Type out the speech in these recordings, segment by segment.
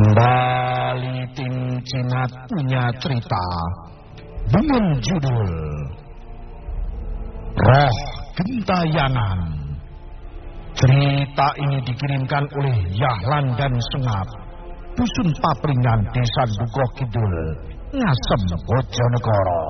Kembali tim Cinat punya cerita dengan judul Roh Gentayangan. Cerita ini dikirimkan oleh Yahlan dan Sengap, Dusun Papringan, Desa Dukoh Kidul, Ngasem, Bojonegoro.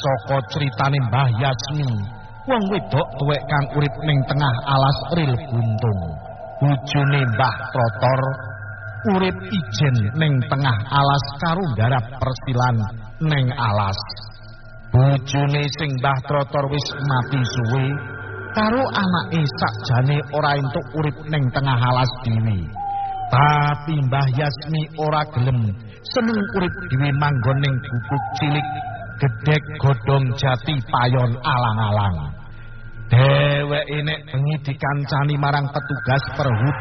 Saka critane Mbah Yasmi, wong wedok tuwek kang urip ning tengah alas ril buntung. Bojone Mbah Trotor urip ijen ning tengah alas karo garap persilan ning alas. Bojone sing Mbah Trotor wis mati suwe karo anake sakjane ora entuk urip ning tengah alas dhewe. Tapi Mbah Yasmi ora gelem seneng urip dhewe manggon ning cilik gedhek godhong jati payon alang-alang. Dheweke nek bengi dikancani marang petugas perhut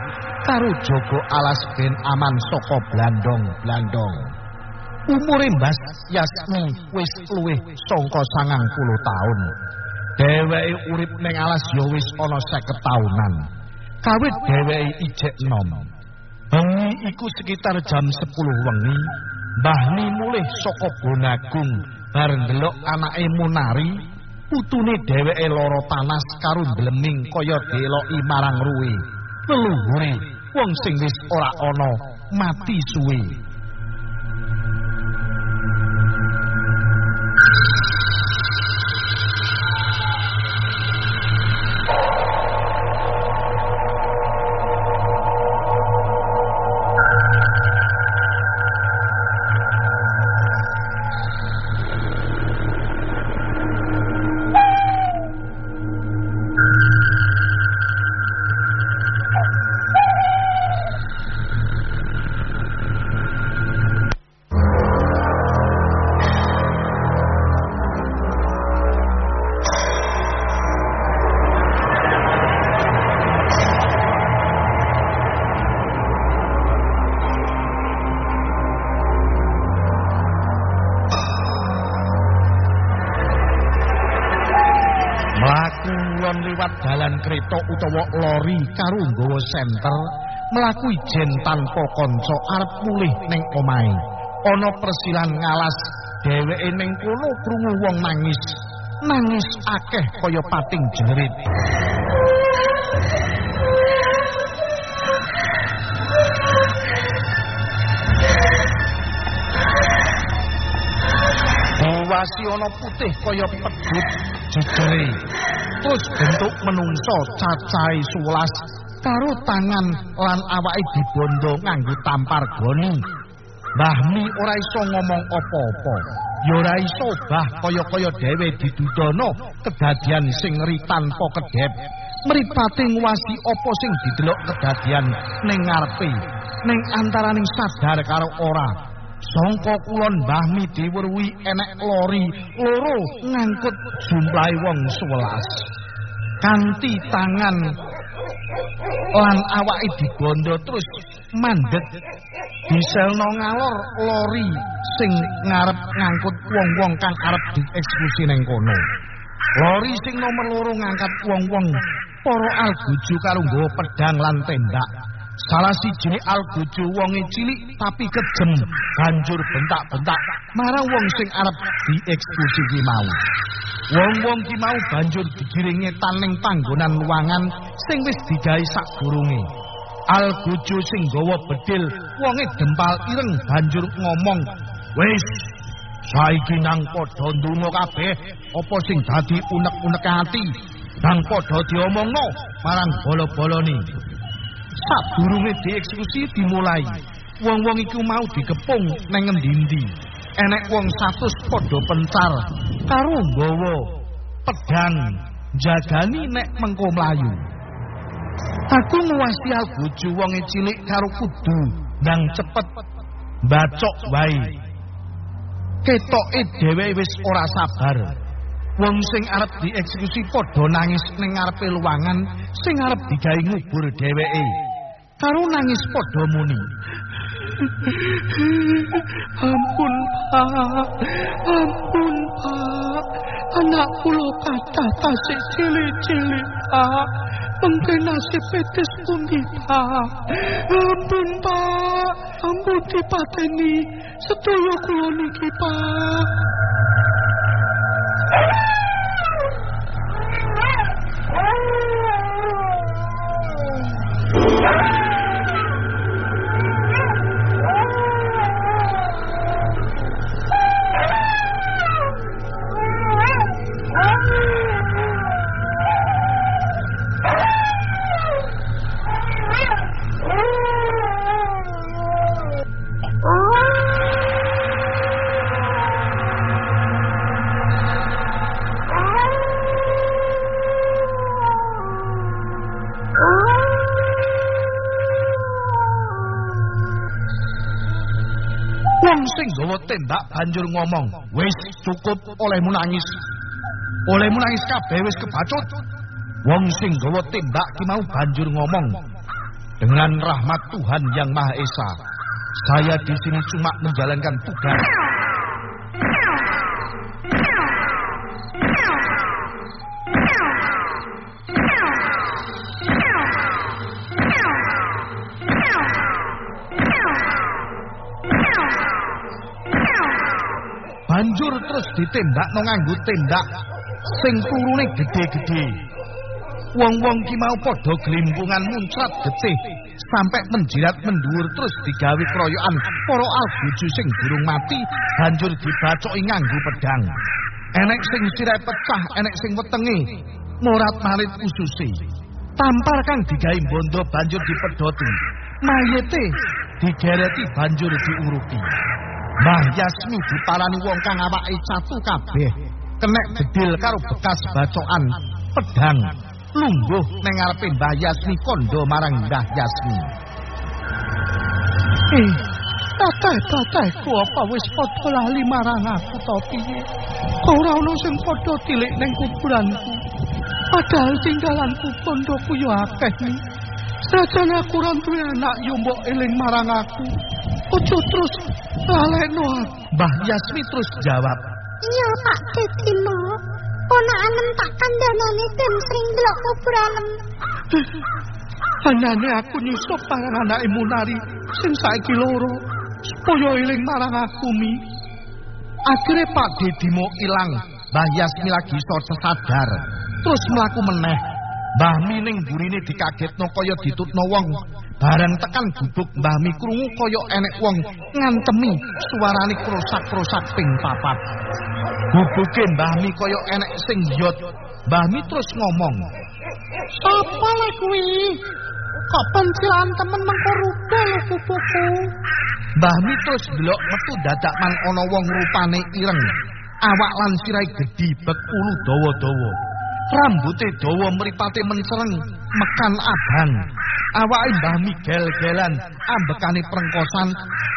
karo jogo alas ben aman saka blandong-blandong. Umure Mbah Yasmi wis luwih saka 90 taun. Dheweke urip ning alas ya wis ana 50 taunan. Kawit dheweke ijek nom. Bengi iku sekitar jam 10 wengi, Mbah Ni mulih saka Bonagung bar ndelok anake Munari, putune dheweke lara panas karo ndleming kaya deloki marang ruwe. Leluhure wong sing wis ora ana mati suwe. Liwat dalan kereta utawa lori karo nggawa senter, mlaku ijen tanpa kanca arep mulih ning omahe. Ana persilan ngalas, dheweke ning kono krungu wong nangis. Nangis akeh kaya pating jerit. Diwasi ana putih kaya pedhut jejere. Terus bentuk menungso cacahe 11 karo tangan lan awake dibondo nganggo tampar goni. Mbah Mi ora iso ngomong apa-apa. ya ora iso bah kaya-kaya dhewe didudono kedadian sing ngeri tanpa kedhep mripate nguwasi apa sing didelok kedadian ning ngarepe ning antaraning sadar karo ora sangka kulon Mbah Mi diweruhi enek lori loro ngangkut jumlahe wong 11 kanthi tangan lan awake dibondo terus mandek diselno ngalor lori sing ngarep ngangkut wong-wong kang arep dieksekusi ning kono. Lori sing nomor loro ngangkat wong-wong para alguju karo pedang lan tembak salah sijine alguju wonge cilik tapi kejem. Banjur bentak-bentak marang wong sing arep dieksekusi ki mau wong-wong ki mau banjur digiringe taning panggonan luangan sing wis digawe sadurunge alguju sing gawa bedil wonge dempal ireng banjur ngomong wis saiki nang padha ndonga kabeh apa sing dadi unek-unek ati? Nang padha diomongno marang bolo-bolone sadurunge dieksekusi dimulai. Wong-wong iku mau digepung nang ngendi-endi. Enek wong 100 padha pencar karo nggawa. Pedang jagani nek mengko mlayu. Aku nguwasi bojo wonge cilik karo kudu ndang cepet. Mbacok wae. Ketoke dhewe wis ora sabar wong sing arep dieksekusi padha nangis ning ngarepe luwangan sing arep digawe ngubur dheweke. Karo nangis padha muni. Ampun pak. Ampun pak. Anak kula kathah tasih cilik-cilik pak. Mengke nasib petis pundi pak? Ampun pak. Ampun dipateni sedaya kula niki pak Yeah. Sing gawa tembak banjur ngomong, "Wis cukup olehmu nangis. Olehmu nangis kabeh wis kebacut." Wong sing gawa tembak ki mau banjur ngomong, "Dengan rahmat Tuhan yang Maha Esa, saya di sini cuma menjalankan tugas." Banjur terus ditembak no nganggo tembak sing turune gede-gede. Wong-wong ki mau padha glimpungan muncrat getih sampai menjirat mendur terus digawe kroyokan para albuju sing durung mati banjur dibacoki nganggo pedang. Enek sing sirahe pecah, enek sing wetenge morat marit ususe. Tampar kang digawe bondo banjur dipedhoti. Mayete digereti banjur diurupi. Mbah Yasmi diparani wong kang awake catu kabeh, kenek bedil karo bekas bacokan pedang lungguh ning ngarepe Mbah Yasmi kondo marang Mbah Yasmi. Eh, tatah-tatahku apa wis padha lali marang aku to piye? Ora ono sing padha tilik ning kuburanku. Padahal tinggalanku pondoku yo akeh ni. Sajan aku ora duwe anak yo mbok eling marang aku. Ojo terus lalekno aku. Mbah Yasmi terus jawab, Iya Pak Dedino, ponakan tak kandhanane den sering delok kuburanem. Anane aku nyusup marang anake Munari sing saiki loro. Supaya eling marang aku mi. Akhire Pak Dedimo ilang, Mbah Yasmi lagi iso sadar, terus mlaku meneh. Mbah Mi ning burine dikagetno kaya ditutno wong. Barang tekan gubuk Mbah Mi krungu kaya enek wong ngantemi suarane krosak-krosak ping papat. Gubuke Mbah Mi kaya enek sing yot. Mbah Mi terus ngomong, Sapa le kuwi? Kok pencilan temen mengko rubel kubuku? Mbah Mitos delok metu dadak man ana wong rupane ireng. Awak lan sirai gedhi bek ulu dawa-dawa. Rambuté dawa mripate mencereng, mekan abang. Awake Mbah Migel gelan ambekane prengkosan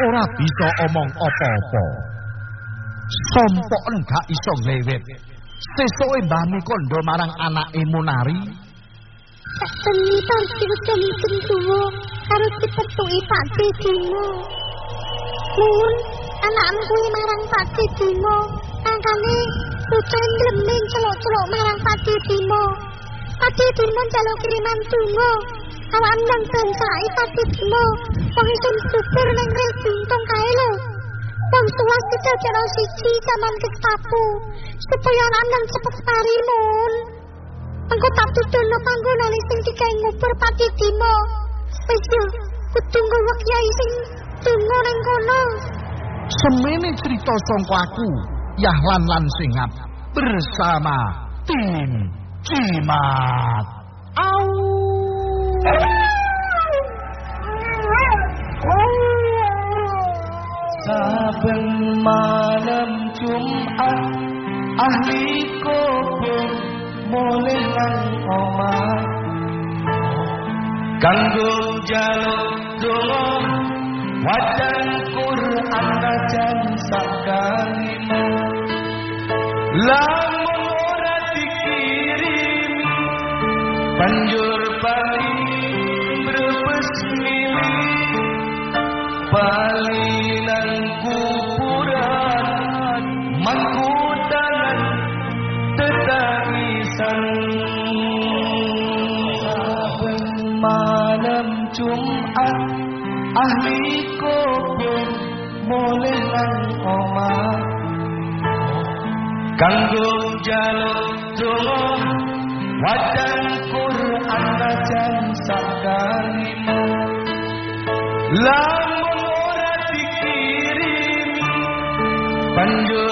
ora bisa omong apa-apa. Sompoken gak iso nglewet. Sesuke Mbah Mikondo marang anake Munari. Sak bengi tansi weteni tuwa karo dipetuki Pak Dino. Mun kuwi marang Pak Dino, angkane bocah ngleming celok-celok marang Pak Dino. Pak Dino njaluk kiriman tungo. Awak nang bansai Pak Dino, wong isun syukur nang rel buntung kae lho. Wong tua kita jero siji zaman ketapu, supaya anak cepet parimun. Engko tak tudono panggonane sing digawe ngubur Pati Dimo. Wis yo, kudu nggawa kiai sing donga ning kono. Semene cerita sangka aku, Yahlan lan Singap bersama tim Cimat. Au. Saben malam Jumat ahli kubur mulai nang omah kanggo jaluk donga wajan Quran najan sakalima lamun ora dikirim banjur bali brebes milih. Balinan kuburan Mangkudangan Tetangisan Saben malam Jumat Ahli kubur Mulai nang omah Kanggo jaluk donga Wajan Quran najan sakalima Lamun ora dikirim Banjur